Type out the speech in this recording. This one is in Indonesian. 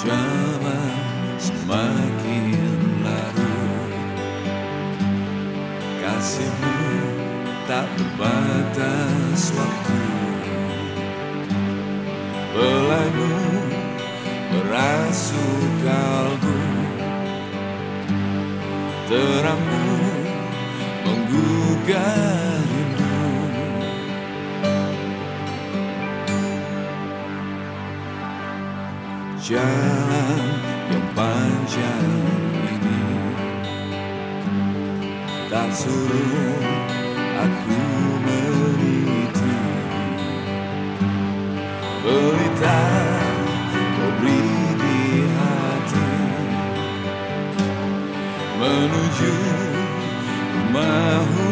zaman semakin larut. Kasihmu tak berbatas waktu. Belahmu merasuk kalbu. Terangmu menggugah Jalan yang panjang ini. Tak suruh aku meniti Pelita kau beri di hati. Menuju rumahmu